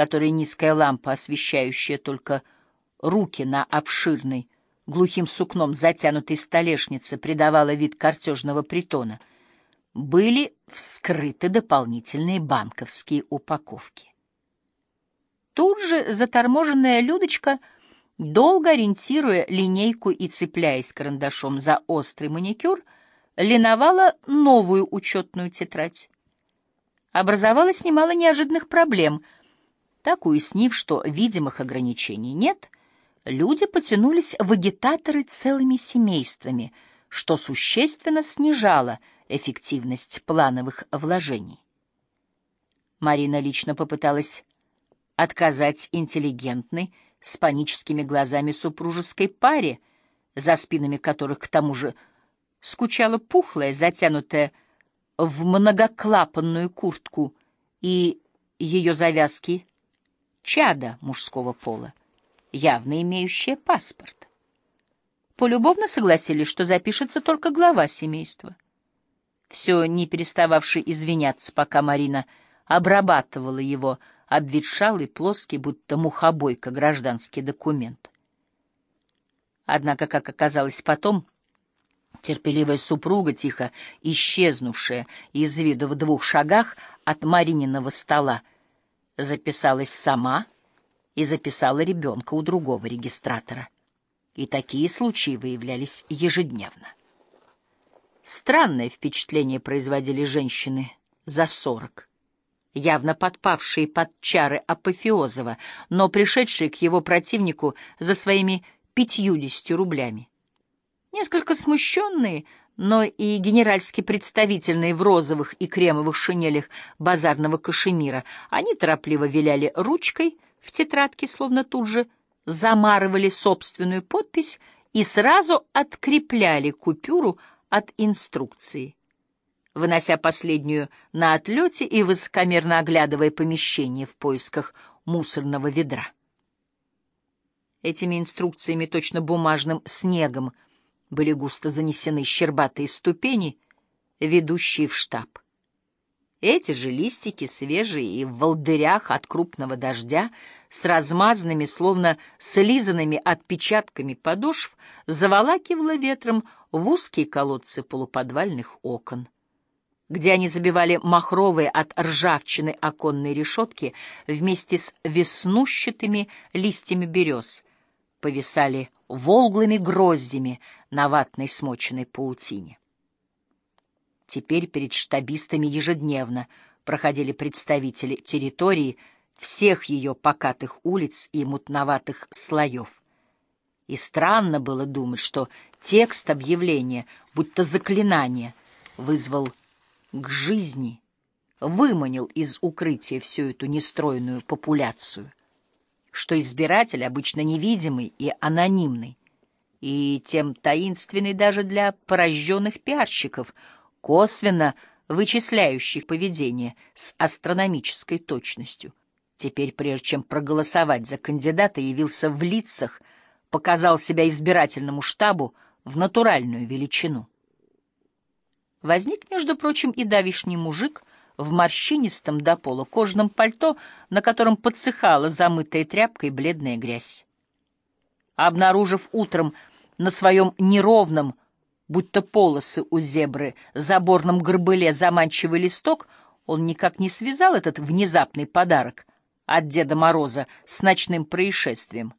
которой низкая лампа, освещающая только руки на обширной, глухим сукном затянутой столешнице, придавала вид картежного притона, были вскрыты дополнительные банковские упаковки. Тут же заторможенная Людочка, долго ориентируя линейку и цепляясь карандашом за острый маникюр, линовала новую учетную тетрадь. Образовалось немало неожиданных проблем. Так, уяснив, что видимых ограничений нет, люди потянулись в агитаторы целыми семействами, что существенно снижало эффективность плановых вложений. Марина лично попыталась отказать интеллигентной, с паническими глазами супружеской паре, за спинами которых, к тому же, скучала пухлая, затянутая в многоклапанную куртку и ее завязки чада мужского пола, явно имеющая паспорт. Полюбовно согласились, что запишется только глава семейства. Все не перестававший извиняться, пока Марина обрабатывала его обветшалый, плоский, будто мухобойка, гражданский документ. Однако, как оказалось потом, терпеливая супруга, тихо исчезнувшая из виду в двух шагах от Марининого стола, записалась сама и записала ребенка у другого регистратора. И такие случаи выявлялись ежедневно. Странное впечатление производили женщины за сорок явно подпавшие под чары Апофеозова, но пришедшие к его противнику за своими пятьюдесятью рублями. Несколько смущенные, но и генеральски представительные в розовых и кремовых шинелях базарного кашемира, они торопливо виляли ручкой в тетрадке, словно тут же замарывали собственную подпись и сразу открепляли купюру от инструкции вынося последнюю на отлете и высокомерно оглядывая помещение в поисках мусорного ведра. Этими инструкциями, точно бумажным снегом, были густо занесены щербатые ступени, ведущие в штаб. Эти же листики, свежие и в волдырях от крупного дождя, с размазанными, словно слизанными отпечатками подошв, заволакивало ветром в узкие колодцы полуподвальных окон где они забивали махровые от ржавчины оконные решетки вместе с веснущатыми листьями берез, повисали волглыми гроздями на ватной смоченной паутине. Теперь перед штабистами ежедневно проходили представители территории всех ее покатых улиц и мутноватых слоев. И странно было думать, что текст объявления, будто заклинание, вызвал к жизни, выманил из укрытия всю эту нестроенную популяцию, что избиратель обычно невидимый и анонимный, и тем таинственный даже для порожденных пиарщиков, косвенно вычисляющих поведение с астрономической точностью. Теперь, прежде чем проголосовать за кандидата, явился в лицах, показал себя избирательному штабу в натуральную величину. Возник, между прочим, и давишний мужик в морщинистом до пола кожаном пальто, на котором подсыхала замытая тряпкой бледная грязь. Обнаружив утром на своем неровном, будто полосы у зебры, заборном горбыле заманчивый листок, он никак не связал этот внезапный подарок от Деда Мороза с ночным происшествием.